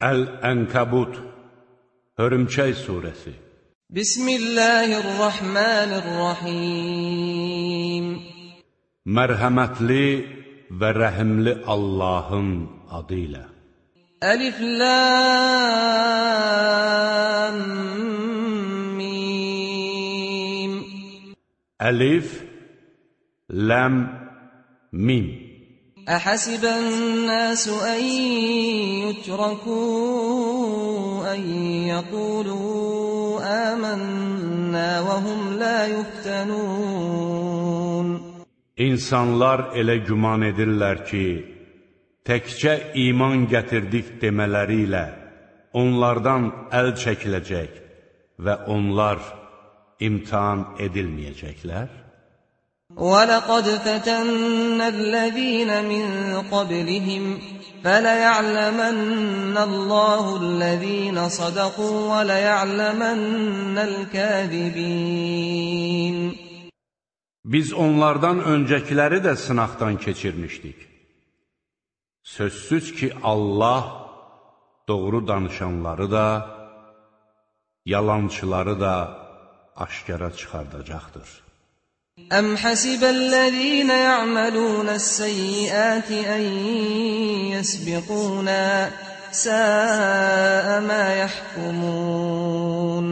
Əl-Ənkəbut Hörümçək surəsi Bismillahirrahmanirrahim. Mərhəmətli və rəhimli Allahın adı ilə Əlif Lam Mim. Əlif Ləm Mim أحسب الناس أن يتركوا أن يقولوا آمنا وهم لا يفتنون İnsanlar elə güman edirlər ki, təkcə iman gətirdik demələri ilə onlardan əl çəkiləcək və onlar imtihan edilməyəcəklər. ولقد فتنا الذين من قبلهم فليعلمن الله الذين صدقوا وليعلمن الكاذبين Biz onlardan öncəkiləri də sınaqdan keçirmişdik. Sözsüz ki, Allah doğru danışanları da, yalançıları da aşkara çıxardacaqdır. أم حسب الذين يعملون السيئات أن يسبقونا ساء ما يحكمون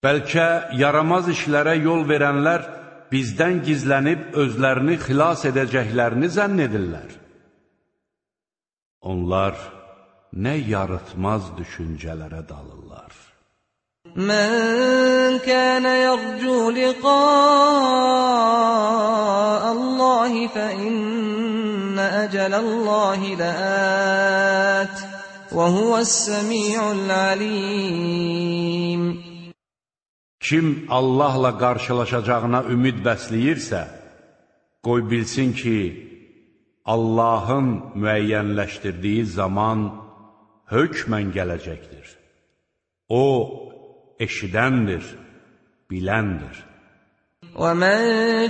Bəlkə yaramaz işlərə yol verənlər bizdən gizlənib özlərini xilas edəcəklərini zənn edirlər. Onlar nə yarıtmaz düşüncələrə dalırlar. من كان يرجو لقاء الله فإن أجل الله لآت وهو السميع العليم Kim Allahla qarşılaşacağına ümid bəsləyirsə, qoy bilsin ki, Allahın müəyyənləşdirdiyi zaman hökmən gələcəkdir. O, eşidəndir, biləndir. وَمَنْ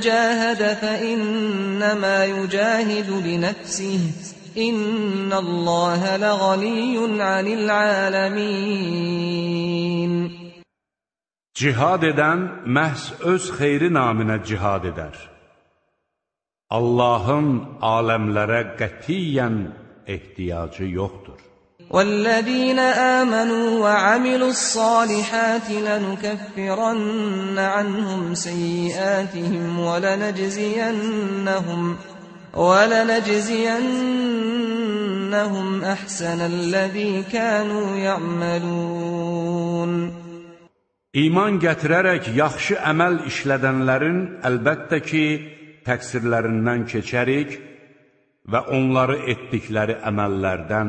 جَاهَدَ فَإِنَّمَا يُجَاهِدُ لِنَفْسِهِ إِنَّ اللَّهَ لَغَنِيٌّ عَنِ الْعَالَمِينَ Cihad edən məhz öz xeyri naminə cihad edər. Allahın aləmlərə qətiyyən ehtiyacı yoxdur. والذين آمنوا وعملوا الصالحات لنكفرن عنهم سيئاتهم ولنجزينهم ولنجزينهم أحسن الذي كانوا يعملون İman gətirərək yaxşı əməl işlədənlərin əlbəttə ki, təqsirlərindən keçərik və onları etdikləri əməllərdən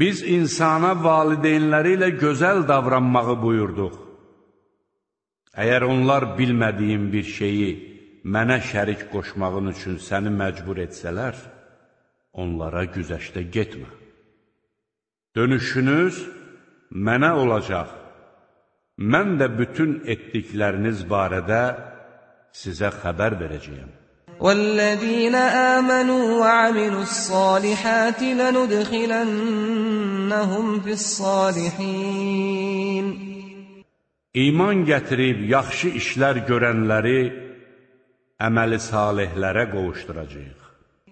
Biz insana valideynləri ilə gözəl davranmağı buyurduq. Əgər onlar bilmədiyin bir şeyi mənə şərik qoşmağın üçün səni məcbur etsələr, onlara güzəşdə getmə. Dönüşünüz mənə olacaq. Mən də bütün etdikləriniz barədə sizə xəbər verəcəyəm. والذين آمنوا وعملوا الصالحات لندخلنهم في الصالحين İman gətirib yaxşı işlər görənləri əməli salihlərə qovuşduracaq.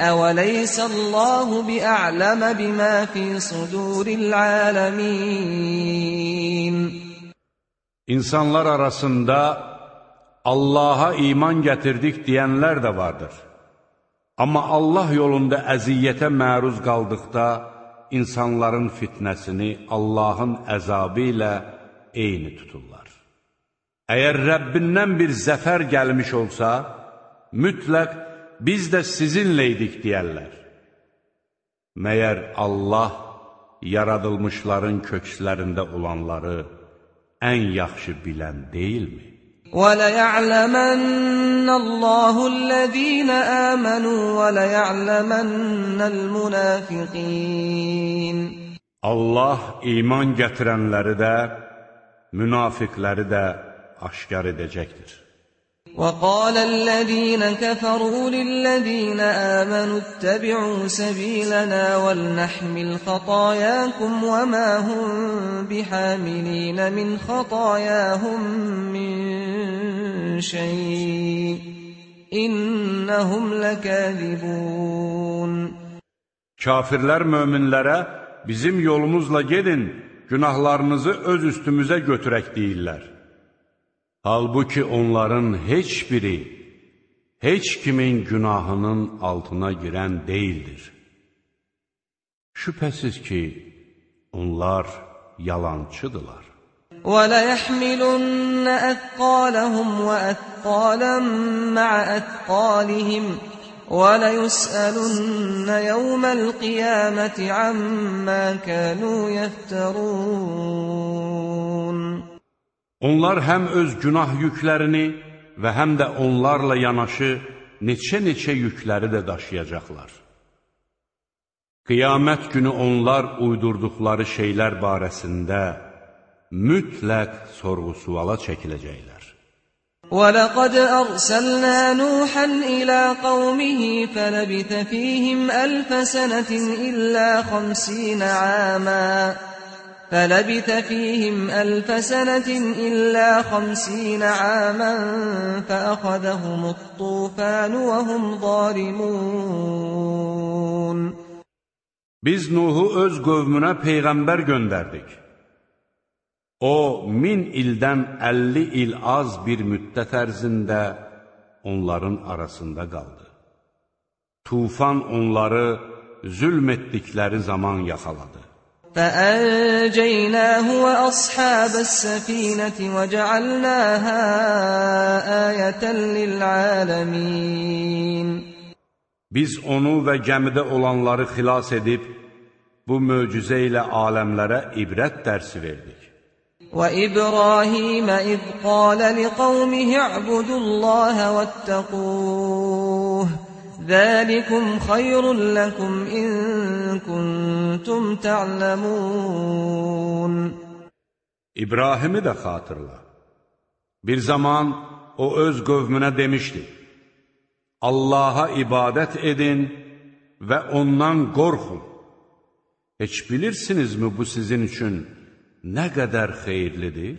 أوليس الله بأعلم بما في صدور العالمين İnsanlar arasında Allaha iman gətirdik deyənlər də vardır. Amma Allah yolunda əziyyətə məruz qaldıqda, insanların fitnəsini Allahın əzabı ilə eyni tuturlar. Əgər Rəbbindən bir zəfər gəlmiş olsa, mütləq biz də sizinlə idik deyərlər. Məyər Allah yaradılmışların kökslərində olanları ən yaxşı bilən deyilmi? وَلَيَعْلَمَنَّ اللَّهُ الَّذِينَ آمَنُوا وَلَيَعْلَمَنَّ الْمُنَافِقِينَ Allah iman gətirənləri də, münafiqləri də aşkar edəcəkdir. وقال الذين كفروا للذين آمنوا اتبعوا سبيلنا ولنحمل خطاياكم وما هم بحاملين من خطاياهم من شيء إنهم لكاذبون Kafirlər möminlərə bizim yolumuzla gedin, günahlarınızı öz üstümüzə götürək deyirlər. Halbuki onların heç biri, heç kimin günahının altına girən deyildir. Şübhəsiz ki, onlar yalancıdırlar. وَلَيَحْمِلُنَّ أَثْقَالَهُمْ وَأَثْقَالًا مَعَ أَثْقَالِهِمْ وَلَيُسْأَلُنَّ يَوْمَ الْقِيَامَةِ عَمَّا كَانُوا يَفْتَرُونَ Onlar həm öz günah yüklərini və həm də onlarla yanaşı neçə-neçə yükləri də daşıyacaqlar. Qiyamət günü onlar uydurduqları şeylər barəsində mütləq sorğu-suala çəkiləcəklər. وَلَقَدْ أَرْسَلْنَا نُوحًا إِلَى قَوْمِهِ فَلَبِثَ فِيهِمْ أَلْفَ سَنَةٍ إِلَّا خَمْسِينَ عَامًا فلبث فيهم ألف سنة إلا خمسين عاما فأخذهم الطوفان وهم ظالمون Biz Nuhu öz qövmünə Peyğəmbər göndərdik. O, min ildən 50 il az bir müddət ərzində onların arasında qaldı. Tufan onları zülm etdikləri zaman yaxaladı. فأنجيناه وأصحاب السفينة وجعلناها آية للعالمين Biz onu və gəmidə olanları xilas edib, bu möcüzə ilə aləmlərə ibrət dərsi verdik. وإبراهيم إذ قال لقومه اعبدوا الله واتقوه ذلكم خير لكم إن كنتم تعلمون İbrahimi də xatırla. Bir zaman o öz qövmünə demişdi, Allaha ibadət edin və ondan qorxun. Heç bilirsinizmi bu sizin üçün nə qədər xeyirlidir?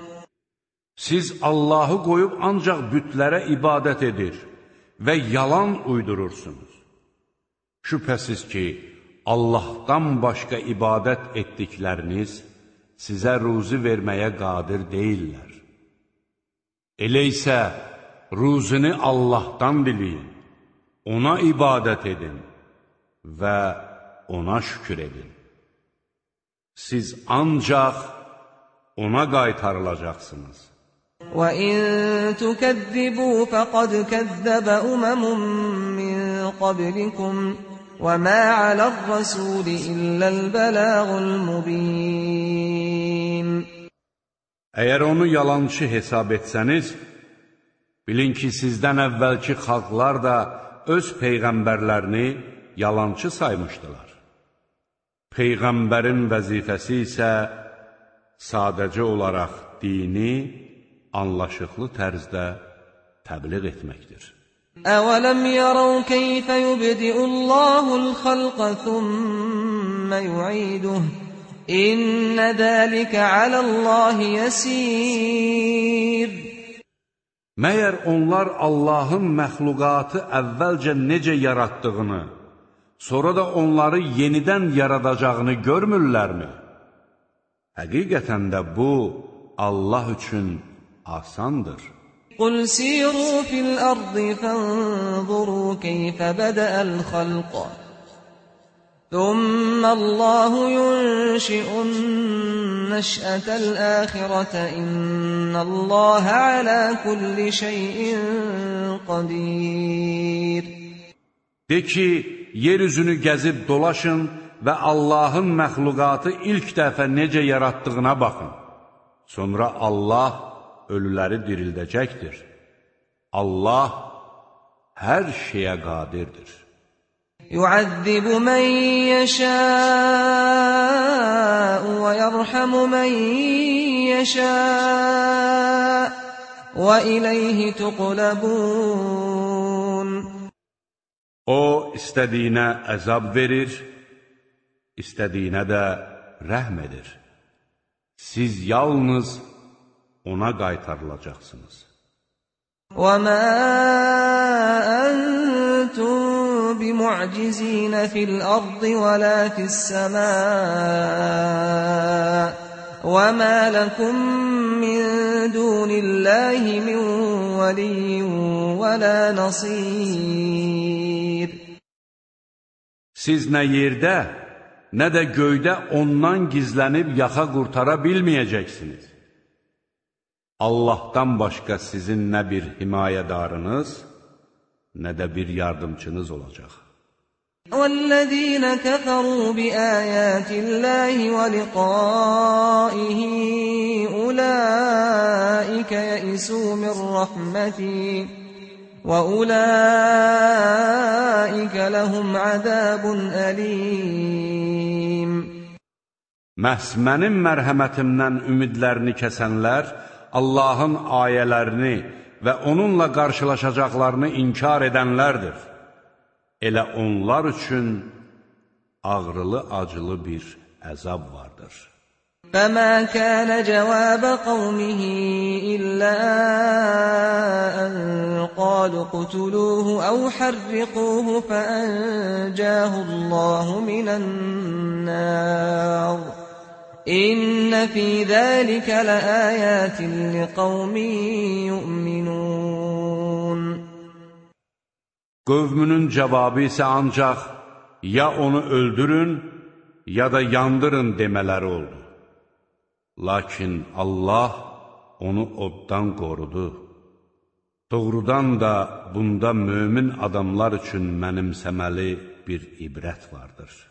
Siz Allahı qoyub ancaq bütlərə ibadət edir və yalan uydurursunuz. Şübhəsiz ki, Allahdan başqa ibadət etdikləriniz sizə ruzi verməyə qadir deyillər. Elə isə ruzini Allahdan diləyin, ona ibadət edin və ona şükür edin. Siz ancaq ona qaytarılacaqsınız. وَإِن تُكَذِّبُوا فَقَدْ كَذَّبَ أُمَمٌ مِّن قَبْلِكُمْ وَمَا عَلَى الرَّسُولِ إِلَّا الْبَلَاغُ الْمُبِينُ Əgər onu yalançı hesab etsəniz, bilin ki, sizdən əvvəlki xalqlar da öz peyğəmbərlərini yalançı saymışdılar. Peyğəmbərin vəzifəsi isə sadəcə olaraq dini anlaşıqlı tərzdə təbliğ etməkdir. Əvələm yarav keyfə yubdi'ullahul xalqa thumma yu'iduh. İnnə dəlikə aləllahi yəsir. Məyər onlar Allahın məxluqatı əvvəlcə necə yaratdığını, sonra da onları yenidən yaradacağını görmürlərmi? Həqiqətən də bu, Allah üçün asandır. قل سيروا في الأرض فانظروا كيف بدأ الخلق ثم الله ينشئ النشأة الآخرة إن الله على كل شيء قدير De ki, yer üzünü gəzib dolaşın və Allahın məxluqatı ilk dəfə necə yaratdığına baxın. Sonra Allah ölüləri dirildəcəkdir. Allah hər şeyə qadirdir. Yu'azzibu men yasha'u və yerhamu men yasha'u və ilayhi tuqlabun O istədiyinə əzab verir, istədiyinə də rəhm edir. Siz yalnız ona qaytarılacaqsınız. وما أنتم بمعجزين في الأرض ولا في السماء وما لكم من دون الله من ولي ولا نصير Siz nə yerdə, nə də göydə ondan gizlənib yaxa qurtara bilməyəcəksiniz. Allahdan başqa sizin nə bir himayədarınız, nə də bir yardımçınız olacaq. والذين كفروا بآيات الله ولقائه أولئك يئسوا من رحمتي وأولئك لهم عذاب أليم Məhz mənim mərhəmətimdən ümidlərini kəsənlər, Allahın ayələrini və onunla qarşılaşacaqlarını inkar edənlərdir. Elə onlar üçün ağrılı-acılı bir əzab vardır. فما كان جواب قومه إلا أن قالوا اقتلوه أو حرقوه فأنجاه الله من النار İnne fi zalika laayatin liqaumin yu'minun Qövmünün cavabı isə ancaq ya onu öldürün ya da yandırın demələri oldu. Lakin Allah onu oddan qorudu. Doğrudan da bunda mömin adamlar üçün mənimsəməli bir ibrət vardır.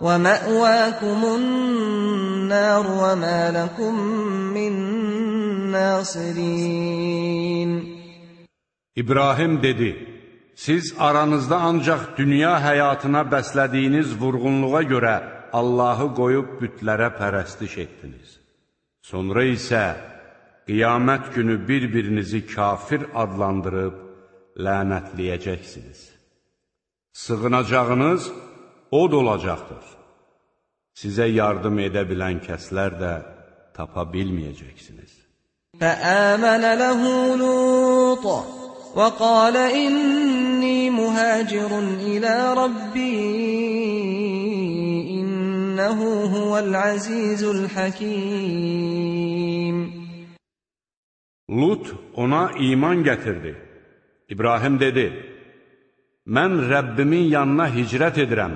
ومأواكم النار وما لكم من ناصرين İbrahim dedi, siz aranızda ancaq dünya həyatına bəslədiyiniz vurğunluğa görə Allahı qoyub bütlərə pərəstiş etdiniz. Sonra isə qiyamət günü bir-birinizi kafir adlandırıb lənətləyəcəksiniz. Sığınacağınız od olacaqdır. Sizə yardım edə bilən kəslər də tapa bilməyəcəksiniz. Fəəmənə ləhu lutə və qalə inni mühəcirun ilə Rabbi innəhu huvəl əzizul həkim. Lut ona iman gətirdi. İbrahim dedi, mən Rəbbimin yanına hicrət edirəm.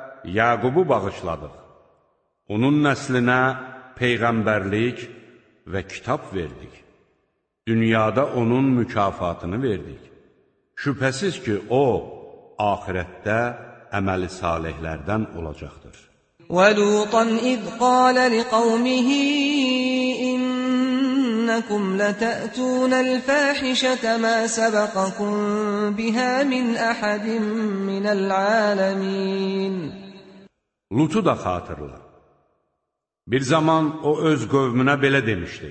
Yaqubu bağışladıq. Onun nəslinə peyğəmbərlik və kitab verdik. Dünyada onun mükafatını verdik. Şübhəsiz ki, o, ahirətdə əməli salihlərdən olacaqdır. وَلُوطًا إِذْ قَالَ لِقَوْمِهِ إِنَّكُمْ لَتَأْتُونَ الْفَاحِشَةَ مَا سَبَقَكُمْ بِهَا مِنْ أَحَدٍ مِنَ الْعَالَمِينَ Lutu da xatırla. Bir zaman o öz qövmünə belə demişdi.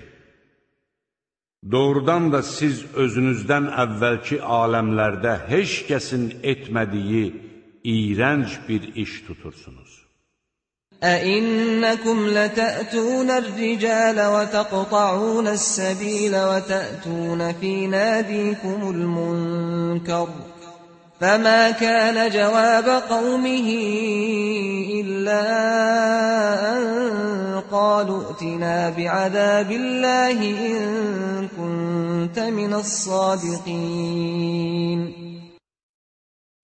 Doğrudan da siz özünüzdən əvvəlki aləmlərdə heç kəsin etmədiyi iyrənc bir iş tutursunuz. أَإِنَّكُمْ لَتَأْتُونَ الرِّجَالَ وَتَقْطَعُونَ السَّبِيلَ وَتَأْتُونَ فِي نَادِيكُمُ الْمُنكَرَ فَمَا كَانَ جَوَابَ قَوْمِهِ إِلَّا أَن قَالُوا ائْتِنَا بِعَذَابِ اللَّهِ إِن كُنتَ مِنَ الصَّادِقِينَ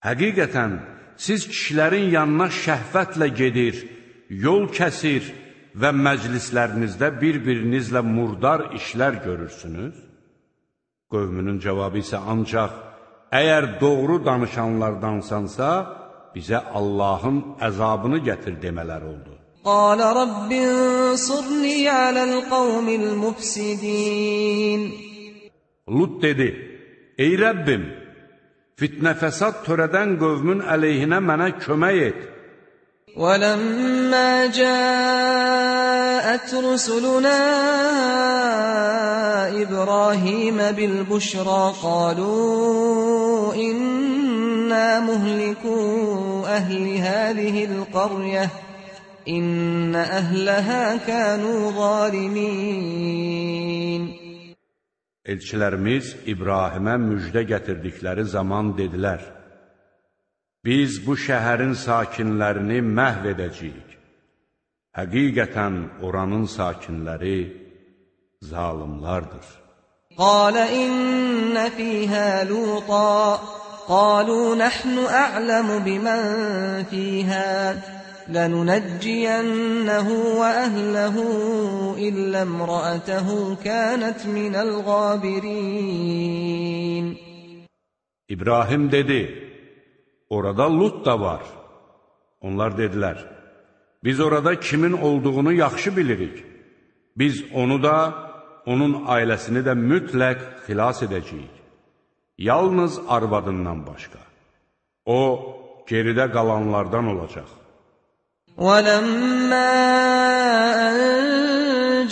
Həqiqətən, siz kişilərin yanına şəhvətlə gedir, yol kəsir və məclislərinizdə bir-birinizlə murdar işlər görürsünüz? Qövmünün cavabı isə ancaq, əgər doğru danışanlardansansa, bizə Allahın əzabını gətir demələr oldu. Qala Rabbin surni aləl qavmil mufsidin. Lut dedi, Ey Rəbbim, fitnə fəsad törədən qövmün əleyhinə mənə kömək et. ولما جاءت رسلنا إبراهيم بالبشرى قالوا إنا مهلكو أهل هذه القرية إن أهلها كانوا ظالمين. Elçilərimiz İbrahimə müjdə gətirdikləri zaman dedilər, Biz bu şəhərin sakinlərini məhv edəcəyik. Həqiqətən oranın sakinləri zalimlardır. Qalə innə fiyhə lutə, qalu nəhnu ə'ləmu bimən fiyhə, lənunəcciyənəhu və əhləhu illə mrəətəhu kənət minəl qabirin. İbrahim dedi, orada Lut da var. Onlar dedilər, biz orada kimin olduğunu yaxşı bilirik. Biz onu da, onun ailəsini də mütləq xilas edəcəyik. Yalnız arvadından başqa. O, geridə qalanlardan olacaq. ولما أن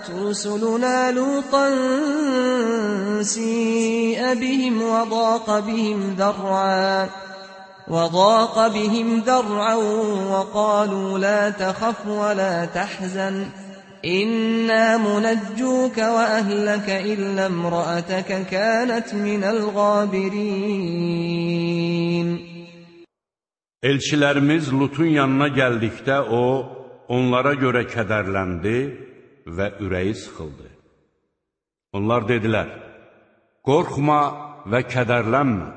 جاءت رسلنا لوطا سيء بهم وضاق بهم ذرعا وضاق بهم ذرعا وقالوا لا تخف ولا تحزن إنا منجوك وأهلك إلا امرأتك كانت من الغابرين. Elçilərimiz Lutun yanına gəldikdə o, onlara görə kədərləndi və ürəyi sıxıldı. Onlar dedilər, qorxma və kədərlənmə,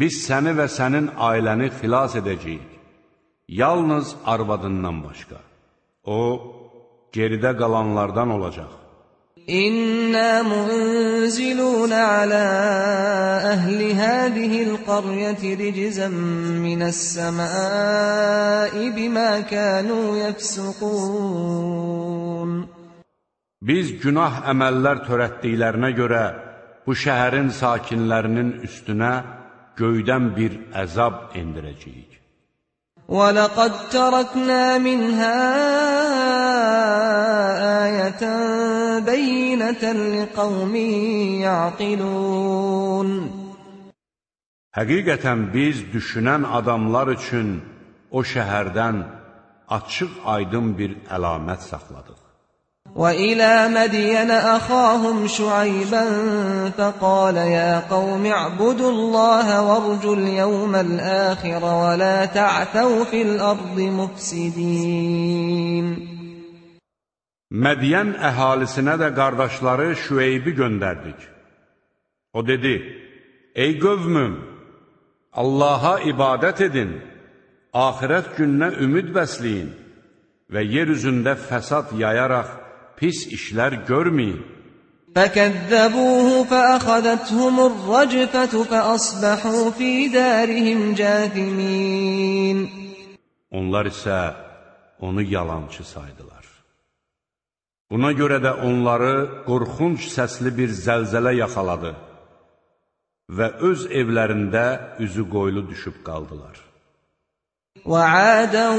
biz səni və sənin ailəni xilas edəcəyik, yalnız arvadından başqa. O, geridə qalanlardan olacaq. إنا منزلون على أهل هذه القرية رجزا من السماء بما كانوا يفسقون Biz günah əməllər törətdiklərinə görə bu şəhərin sakinlərinin üstünə göydən bir əzab endirəcəyik. ولقد تركنا منها آية بينة لقوم يعقلون Həqiqətən biz düşünən adamlar üçün o şəhərdən açıq aydın bir əlamət saxladıq. وإلى مدين أخاهم شعيبا فقال يا قوم اعبدوا الله وارجوا اليوم الآخر ولا تعثوا في الأرض مفسدين Mədiyən əhalisinə də qardaşları Şüeybi göndərdik. O dedi, Ey qövmüm, Allaha ibadət edin, axirət gününə ümid bəsləyin və yer üzündə fəsad yayaraq pis işlər görməyin. فكذبوه فأخذتهم الرجفة فأصبحوا في دارهم جاثمين Onlar isə onu yalançı saydılar. Buna görə də onları qorxunc səsli bir zəlzələ yaxaladı və öz evlərində üzü qoylu düşüb qaldılar. وعادا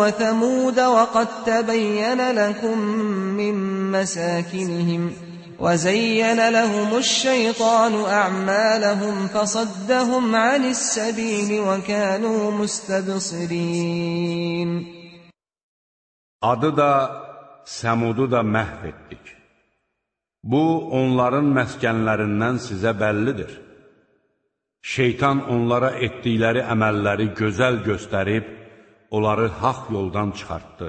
وثمود وقد تبين لكم من مساكنهم وزين لهم الشيطان أعمالهم فصدهم عن السبيل وكانوا مستبصرين Adı da, Səmudu da məhv etdik. Bu, onların məskənlərindən sizə bəllidir. Şeytan onlara etdikləri əməlləri gözəl göstərib, onları haq yoldan çıxartdı.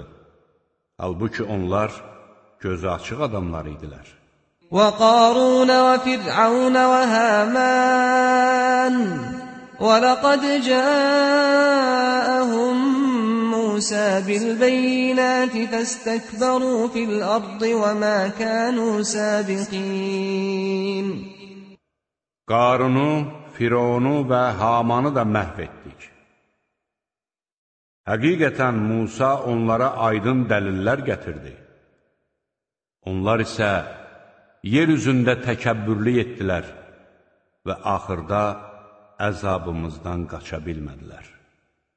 Halbuki onlar gözü açıq adamlar idilər. وقارون وفرعون وهامان ولقد جاءهم موسى بالبينات فاستكبروا في الأرض وما كانوا سابقين Qarunu, Fironu və Hamanı da məhv etdik. Həqiqətən Musa onlara aydın dəlillər gətirdi. Onlar isə yer üzündə təkəbbürlü etdilər və axırda əzabımızdan qaça bilmədilər.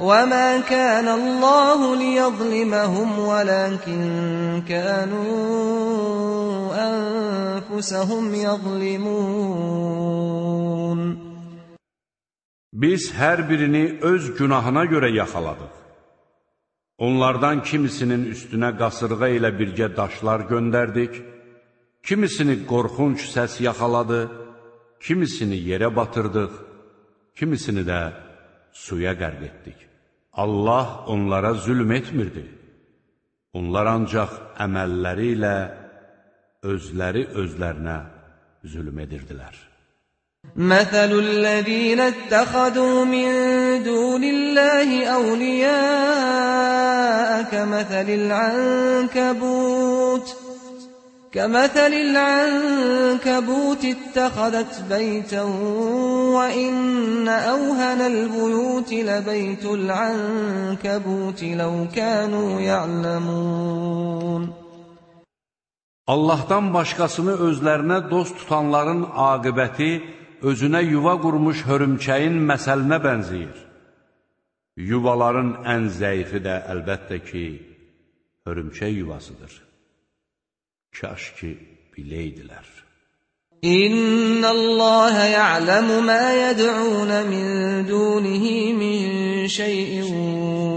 وما كان الله ليظلمهم ولكن كانوا أنفسهم يظلمون Biz hər birini öz günahına görə yaxaladıq. Onlardan kimisinin üstünə qasırğa ilə birgə daşlar göndərdik, kimisini qorxunc səs yaxaladı, kimisini yerə batırdıq, kimisini də suya qərq etdik. Allah onlara zülm etmirdi. Onlar ancaq əməlləri ilə özləri özlərinə zülm edirdilər. Məsəlul-ləzīnə ittəxədu min dunillahi əvliyəə kəməsəlil-ənkəbun كمثل العنكبوت اتخذت بيتا وإن أوهن البيوت لبيت العنكبوت لو كانوا يعلمون Allahdan başqasını özlərinə dost tutanların aqibəti özünə yuva qurmuş hörümçəyin məsəlinə bənzəyir. Yuvaların ən zəifi də əlbəttə ki, hörümçək yuvasıdır. Kaş ki biləydilər. İnna Allah ya'lamu ma yad'un min dunihi min şey'in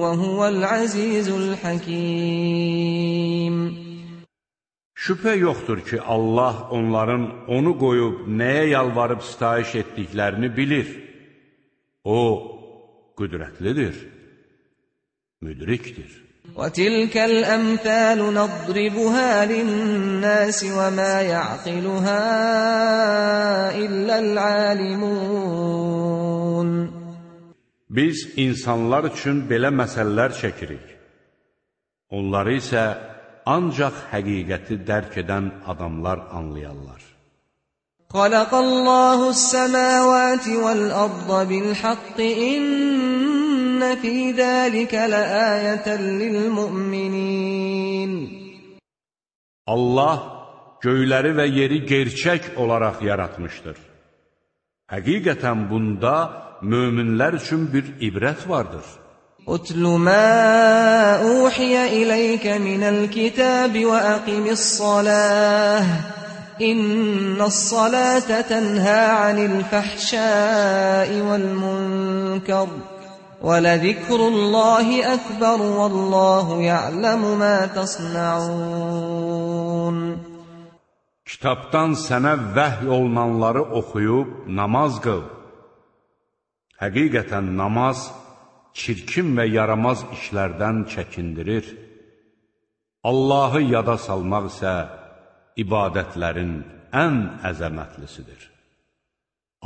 ve huvel azizul hakim. Şübhə yoxdur ki, Allah onların onu qoyub nəyə yalvarıb sitayiş etdiklərini bilir. O, qüdrətlidir, müdrikdir. وتلك الأمثال نضربها للناس وما يعقلها إلا العالمون Biz insanlar üçün belə məsələlər çəkirik. Onları isə ancaq həqiqəti dərk edən adamlar anlayarlar. خلق الله السماوات والأرض بالحق إن inne fî zâlike leâyeten lil mu'minin. Allah göyləri və yeri gerçək olaraq yaratmışdır. Həqiqətən bunda möminlər üçün bir ibrət vardır. Utlu mə uhiyə iləykə minəl kitəbi və əqimissaləh. İnnəs-salətə tənhə anil fəhşəi vəl-münkər. ولذكر الله أكبر والله يعلم ما تصنعون Kitabdan sənə vəhy olunanları oxuyub namaz qıl. Həqiqətən namaz çirkin və yaramaz işlərdən çəkindirir. Allahı yada salmaq isə ibadətlərin ən əzəmətlisidir.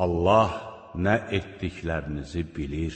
Allah nə etdiklərinizi bilir.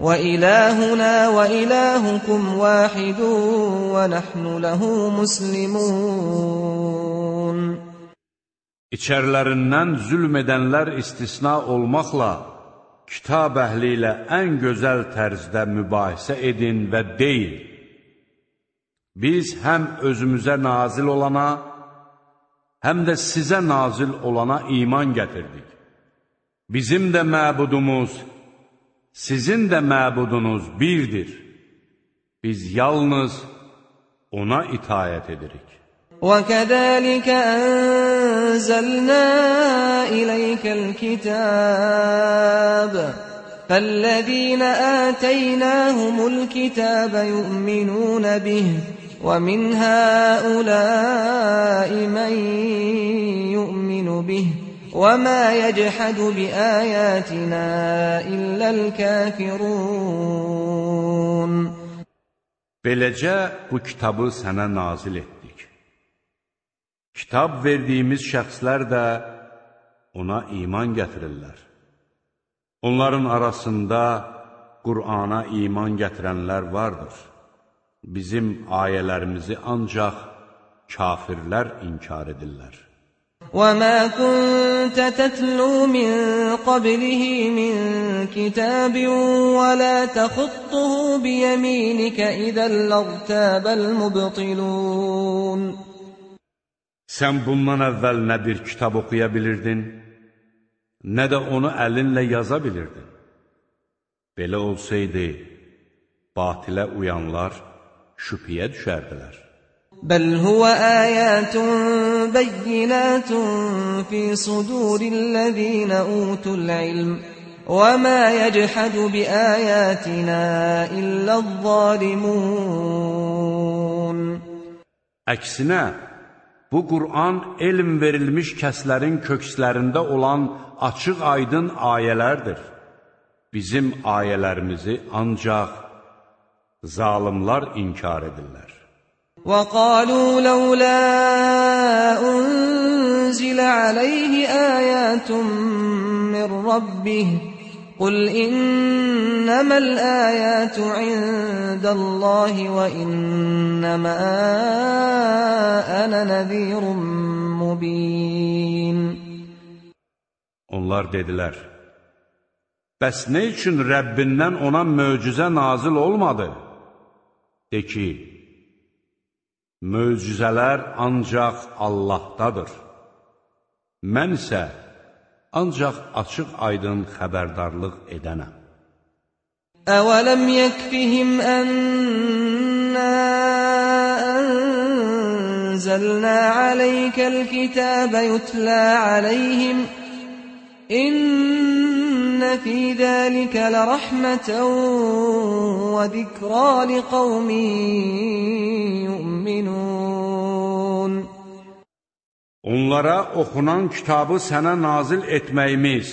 وإلهنا وإلهكم واحد ونحن له مسلمون İçərlərindən zülm edənlər istisna olmaqla kitab əhli ilə ən gözəl tərzdə mübahisə edin və deyin, biz həm özümüzə nazil olana, həm də sizə nazil olana iman gətirdik. Bizim də məbudumuz, sizin də məbudunuz birdir. Biz yalnız ona itayət edirik. وكذلك أنزلنا إليك الكتاب فالذين آتيناهم الكتاب يؤمنون به ومن هؤلاء من يؤمن به وما يجحد بآياتنا إلا الكافرون Beləcə bu kitabı sənə nazil etdik. Kitab verdiyimiz şəxslər də ona iman gətirirlər. Onların arasında Qur'ana iman gətirənlər vardır. Bizim ayələrimizi ancaq kafirlər inkar edirlər. وَمَا كُنْتَ تَتْلُو مِنْ قَبْلِهِ مِنْ كِتَابٍ وَلَا تَخُطُّهُ بِيَمِينِكَ إِذًا لَارْتَابَ الْمُبْطِلُونَ Sən bundan əvvəl nə bir kitab oxuya bilirdin, nə də onu əlinlə yaza bilirdin. Belə olsaydı, batilə uyanlar şübhəyə düşərdilər. بل هو آيات بينات في صدور الذين أوتوا العلم وما يجحد بآياتنا إلا الظالمون Əksinə, bu Qur'an elm verilmiş kəslərin kökslərində olan açıq-aydın ayələrdir. Bizim ayələrimizi ancaq zalimlar inkar edirlər. وقالوا لولا أنزل عليه آيات من ربه قل إنما الآيات عند الله وإنما أنا نذير مبين Onlar dedilər, bəs nə üçün Rəbbindən ona möcüzə nazil olmadı? De ki, möcüzələr ancaq Allahdadır. Mən isə ancaq açıq aydın xəbərdarlıq edənəm. أولم يكفهم أنا أنزلنا عليك الكتاب يتلى عليهم إن في ذلك لرحمة وذكرى لقوم يؤمنون Onlara oxunan kitabı sənə nazil etməyimiz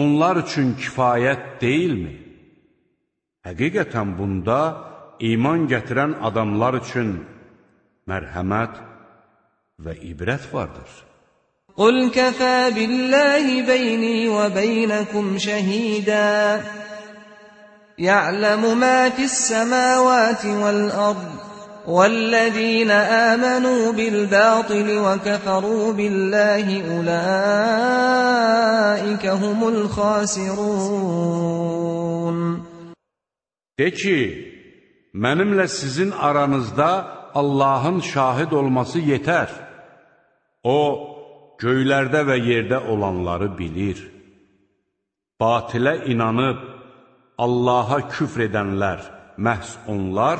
onlar üçün kifayət deyilmi? Həqiqətən bunda iman gətirən adamlar üçün mərhəmət və ibrət vardır. Qul kəfə billahi beyni və beynakum şəhidə Ya'ləmu mə fis-səmavati vəl-ərd والذين آمنوا بالباطل وكفروا بالله أولئك هم الخاسرون De ki, mənimlə sizin aranızda Allahın şahid olması yetər. O, göylərdə və yerdə olanları bilir. Batilə inanıb, Allaha küfr edənlər, məhz onlar,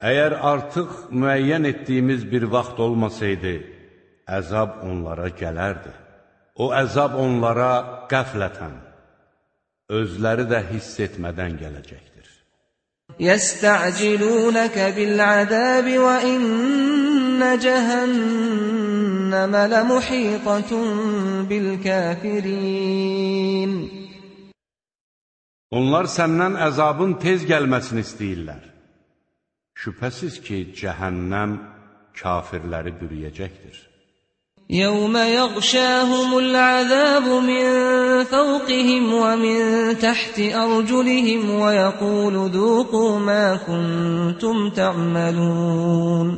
Əgər artıq müəyyən etdiyimiz bir vaxt olmasaydı, əzab onlara gələrdi. O əzab onlara qəflətən, özləri də hiss etmədən gələcəkdir. Yəstəcilunəkə bil-əzəbi və innə cəhənnəmə ləmuhiqatun bil-kəfirin. Onlar səndən əzabın tez gəlməsini istəyirlər. Şübhəsiz ki, cəhənnəm kafirləri bürüyəcəkdir. Yəvmə yəğşəhumul əzəbu min fəvqihim və min təhti ərculihim və yəqulu dhuqu mə kuntum tə'məlun.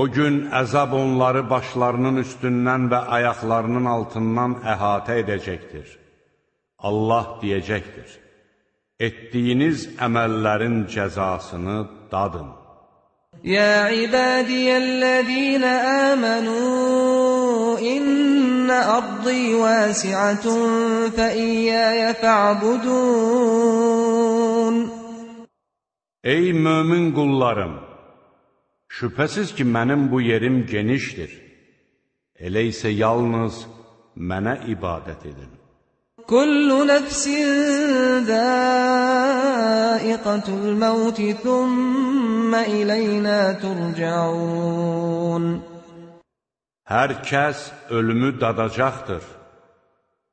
O gün əzab onları başlarının üstündən və ayaqlarının altından əhatə edəcəkdir. Allah deyəcəkdir etdiyiniz əməllərin cəzasını dadın. Ya ibadiyəl-ləzīnə əmənu, İnnə ardı vəsi'atun fəiyyəyə fə'budun. Ey mömin qullarım! Şübhəsiz ki, mənim bu yerim genişdir. Elə isə yalnız mənə ibadət edin. كل نفس ذائقة الموت ثم إلينا ترجعون Hər kəs ölümü dadacaqdır.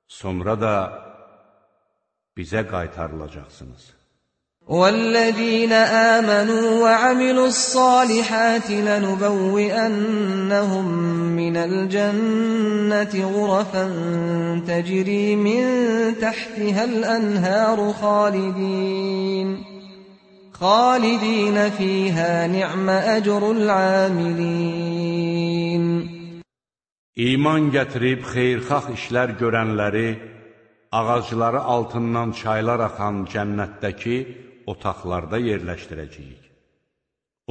Sonra da bizə qaytarılacaqsınız. والذين آمنوا وعملوا الصالحات لنبوئنهم من الجنة غرفا تجري من تحتها الأنهار خالدين خالدين فيها نعم أجر العاملين. İman gətirib xeyirxah işlər görənləri, ağacları altından çaylar axan cənnətdəki otaqlarda yerləşdirəcəyik.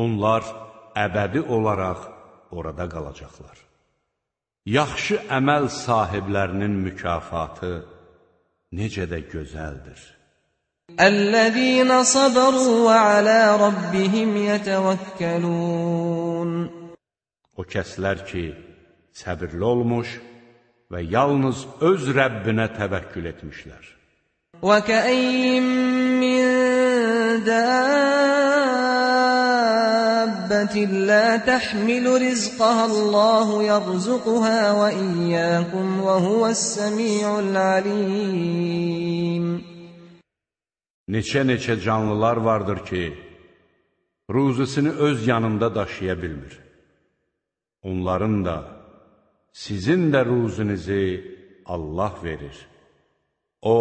Onlar əbədi olaraq orada qalacaqlar. Yaxşı əməl sahiblərinin mükafatı necə də gözəldir. Əl-ləzīnə sabaru və alə rabbihim yətəvəkkəlun O kəslər ki, səbirli olmuş və yalnız öz Rəbbinə təvəkkül etmişlər. وَكَأَيِّن مِّن دَابَّةٍ لَّا تَحْمِلُ رِزْقَهَا اللَّهُ يَرْزُقُهَا وَإِيَّاكُمْ وَهُوَ السَّمِيعُ الْعَلِيمُ Neçə-neçə canlılar vardır ki, ruzisini öz yanında daşıya bilmir. Onların da, sizin də ruzinizi Allah verir. O,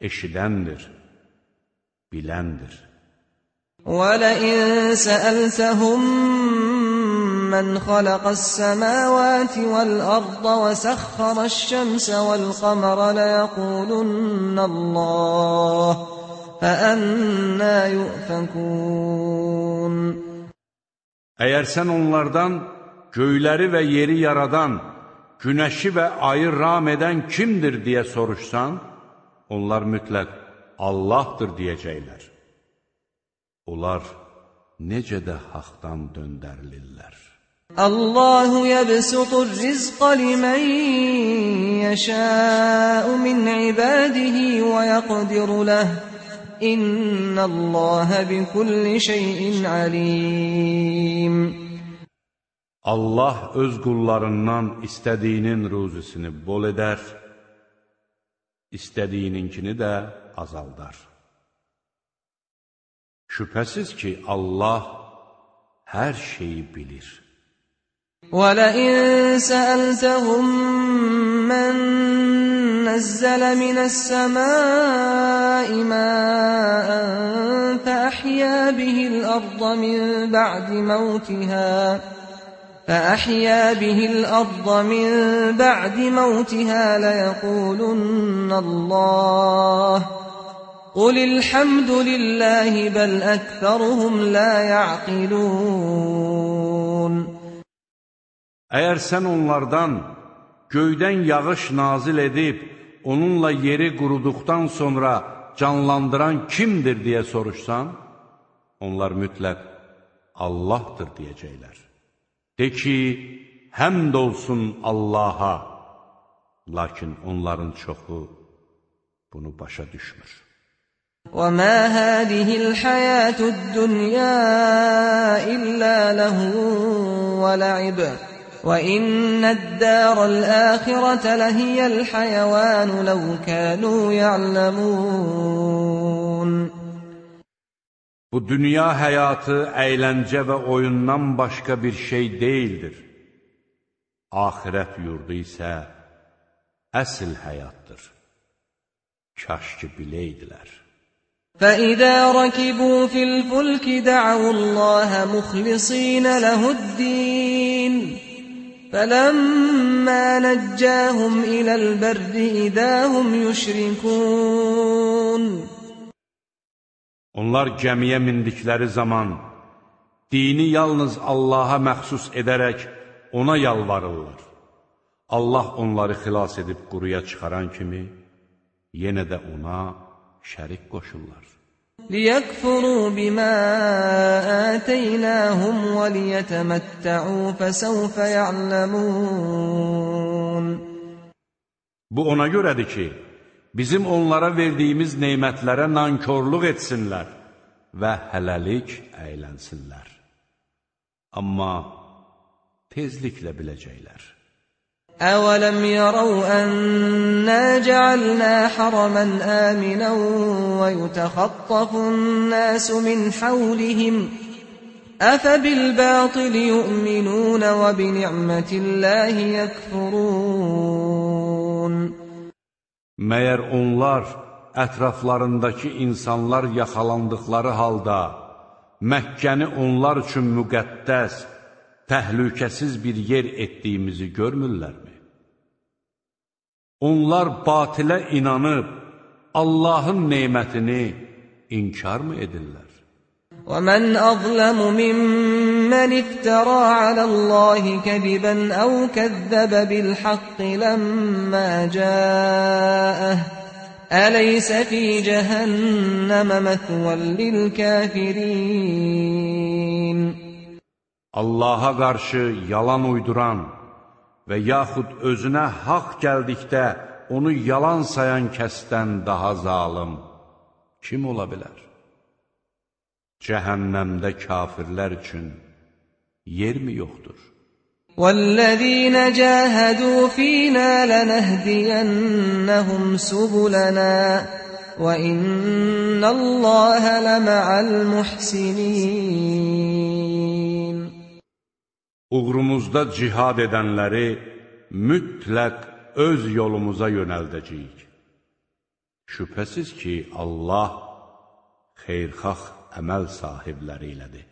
eşidəndir, biləndir. وَلَئِن سَأَلْتَهُم مَّنْ خَلَقَ السَّمَاوَاتِ وَالْأَرْضَ وَسَخَّرَ الشَّمْسَ وَالْقَمَرَ لَيَقُولُنَّ اللَّهُ فَأَنَّىٰ يُؤْفَكُونَ Əgər sən onlardan göyləri və yeri yaradan, günəşi və ayı ram edən kimdir deyə soruşsan, onlar mütləq Allahdır deyəcəklər. Onlar necə də haqdan döndərilirlər. Allahu yabsutur rizqa limen yasha'u min ibadihi və yaqdiru lahu İnnallaha bi kulli şeyin alim. Allah öz qullarından istədiyinin ruzisini bol edər, istədiyininkini də azaldar. Şübhəsiz ki, Allah hər şeyi bilir. وَلَئِن سَأَلْتَهُم مَّن نَّزَّلَ مِنَ السَّمَاءِ مَاءً فَأَحْيَا بِهِ الْأَرْضَ مِن بَعْدِ مَوْتِهَا فأحيا به الأرض من بعد موتها ليقولن الله قل الحمد لله بل أكثرهم لا يعقلون Əgər sən onlardan göydən yağış nazil edib, onunla yeri quruduqdan sonra canlandıran kimdir deyə soruşsan, onlar mütləq Allahdır deyəcəklər. De ki, həmd olsun Allaha, lakin onların çoxu bunu başa düşmür. وَمَا هَذِهِ الْحَيَاةُ الدُّنْيَا إِلَّا لَهْوٌ وَلَعِبٌ وَإِنَّ الدَّارَ الْآخِرَةَ لَهِيَ الْحَيَوَانُ لَوْ كَانُوا يَعْلَمُونَ Bu dünya həyatı əyləncə və oyundan başqa bir şey deyildir. Ahirət yurdu isə əsl həyatdır. Kaş ki biləydilər. فَإِذَا رَكِبُوا فِي الْفُلْكِ دَعَوُا اللَّهَ مُخْلِصِينَ لَهُ الدِّينَ فَلَمَّا نَجَّاهُمْ إِلَى الْبَرِّ إِذَا هُمْ يُشْرِكُونَ Onlar gəmiyə mindikləri zaman dini yalnız Allaha məxsus edərək ona yalvarırlar. Allah onları xilas edib quruya çıxaran kimi yenə də ona şərik qoşurlar. لِيَكْفُرُوا بِمَا آتَيْنَاهُمْ وَلِيَتَمَتَّعُوا فَسَوْفَ يَعْلَمُونَ Bu ona görədir ki, bizim onlara verdiyimiz neymətlərə nankorluq etsinlər və hələlik əylənsinlər. Amma tezliklə biləcəklər. أَوَلَمْ يَرَوْا أَنَّا جَعَلْنَا حَرَمًا آمِنًا وَيُتَخَطَّفُ النَّاسُ مِنْ حَوْلِهِمْ أَفَبِالْبَاطِلِ يُؤْمِنُونَ وَبِنِعْمَةِ اللَّهِ يَكْفُرُونَ Məyər onlar ətraflarındakı insanlar yaxalandıqları halda Məkkəni onlar üçün müqəddəs, təhlükəsiz bir yer etdiyimizi görmürlərmi? Onlar batilə inanıb Allahın neymətini inkar mı edirlər? ومن أظلم ممن افترى على الله كذبا أو كذب بالحق لما جاءه أليس في جهنم مثوى للكافرين Allaha qarşı yalan uyduran və yaxud özünə haqq gəldikdə onu yalan sayan kəsdən daha zalım kim ola bilər? Cəhənnəmdə kafirlər üçün yermi yoxdur? والذين جاهدوا فينا لنهدينهم سبلنا وإن الله لمع المحسنين Uğrumuzda cihad edənləri mütləq öz yolumuza yönəldəcəyik. Şübhəsiz ki, Allah xeyrxax əməl sahibləri ilədir.